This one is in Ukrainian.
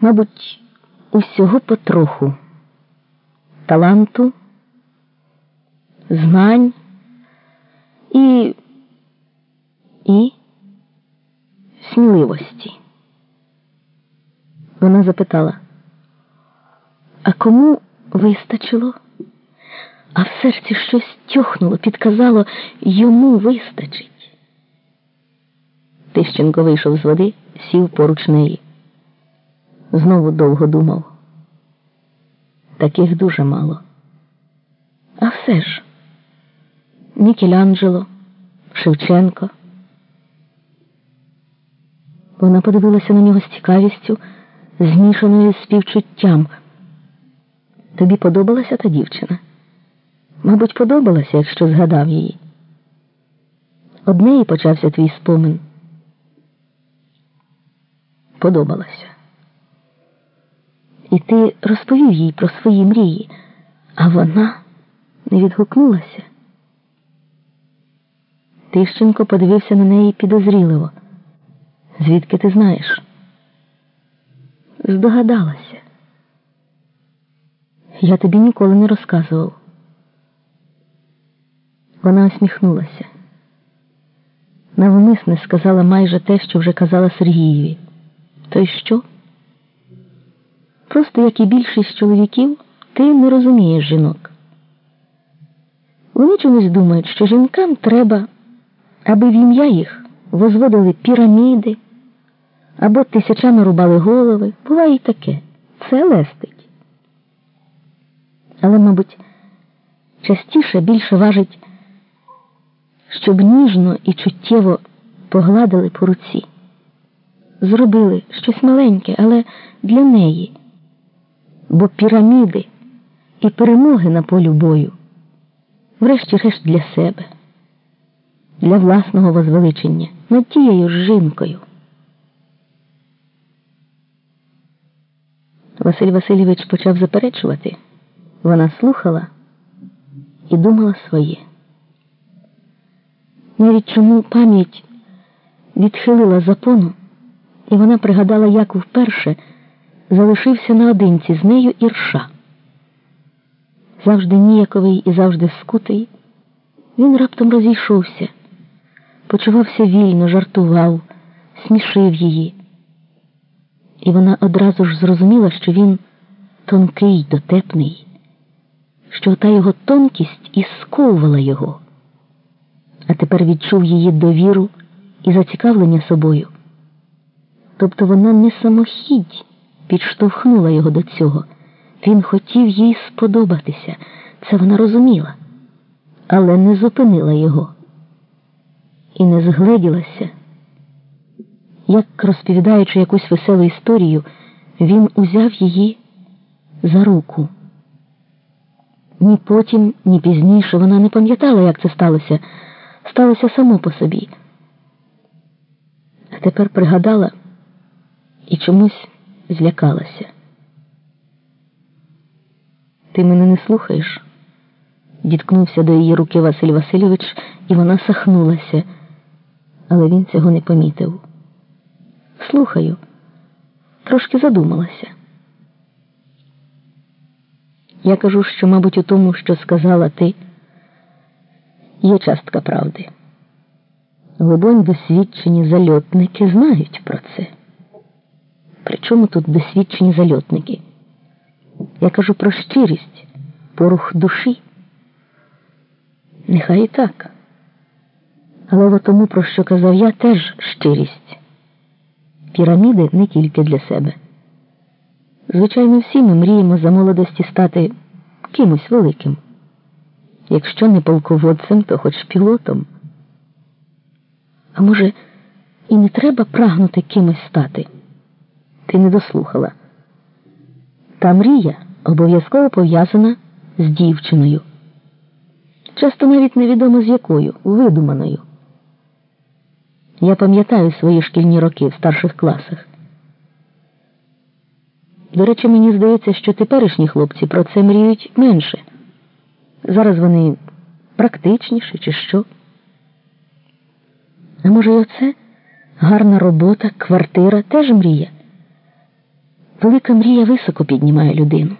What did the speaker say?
Мабуть, усього потроху таланту, знань і, і сміливості. Вона запитала, а кому вистачило? А в серці щось тьохнуло, підказало, йому вистачить. Тищенко вийшов з води, сів поруч неї. Знову довго думав. Таких дуже мало. А все ж Мікеланджело, Шевченко. Вона подивилася на нього з цікавістю, змішаною з співчуттям. Тобі подобалася та дівчина? Мабуть, подобалася, якщо згадав її. Однеї почався твій спомин. Подобалася. І ти розповів їй про свої мрії, а вона не відгукнулася. Тищенко подивився на неї підозріливо. Звідки ти знаєш? Здогадалася. Я тобі ніколи не розказував. Вона усміхнулася. Навмисне сказала майже те, що вже казала Сергієві. То й що? Просто, як і більшість чоловіків, ти не розумієш жінок. Вони чомусь думають, що жінкам треба, аби в ім'я їх возводили піраміди або тисячами рубали голови. Буває і таке. Це лестить. Але, мабуть, частіше більше важить, щоб ніжно і чуттєво погладили по руці. Зробили щось маленьке, але для неї бо піраміди і перемоги на полю бою, врешті-решт для себе, для власного возвеличення над тією ж жінкою. Василь Васильович почав заперечувати. Вона слухала і думала своє. Навіть чому пам'ять відхилила запону, і вона пригадала, як вперше залишився наодинці з нею ірша. Завжди ніяковий і завжди скутий, він раптом розійшовся, почувався вільно, жартував, смішив її. І вона одразу ж зрозуміла, що він тонкий, дотепний, що та його тонкість і сковувала його, а тепер відчув її довіру і зацікавлення собою. Тобто вона не самохідь підштовхнула його до цього. Він хотів їй сподобатися, це вона розуміла, але не зупинила його і не згледілася. Як розповідаючи якусь веселу історію, він узяв її за руку. Ні потім, ні пізніше вона не пам'ятала, як це сталося. Сталося само по собі. А тепер пригадала і чомусь злякалася. Ти мене не слухаєш? Діткнувся до її руки Василь Васильович, і вона сахнулася, але він цього не помітив. Слухаю, трошки задумалася. Я кажу, що, мабуть, у тому, що сказала ти, є частка правди. Глибонь досвідчені зальотники знають про це. Причому тут досвідчені зальотники? Я кажу про щирість, порух душі. Нехай і так. Але тому, про що казав я, теж щирість. Піраміди не тільки для себе. Звичайно, всі ми мріємо за молодості стати кимось великим. Якщо не полководцем, то хоч пілотом. А може, і не треба прагнути кимось стати. Ти не дослухала. Та мрія обов'язково пов'язана з дівчиною. Часто навіть невідомо з якою, видуманою. Я пам'ятаю свої шкільні роки в старших класах. До речі, мені здається, що теперішні хлопці про це мріють менше. Зараз вони практичніші чи що. А може, і оце гарна робота, квартира теж мрія. Велика мрія високо піднімає людину.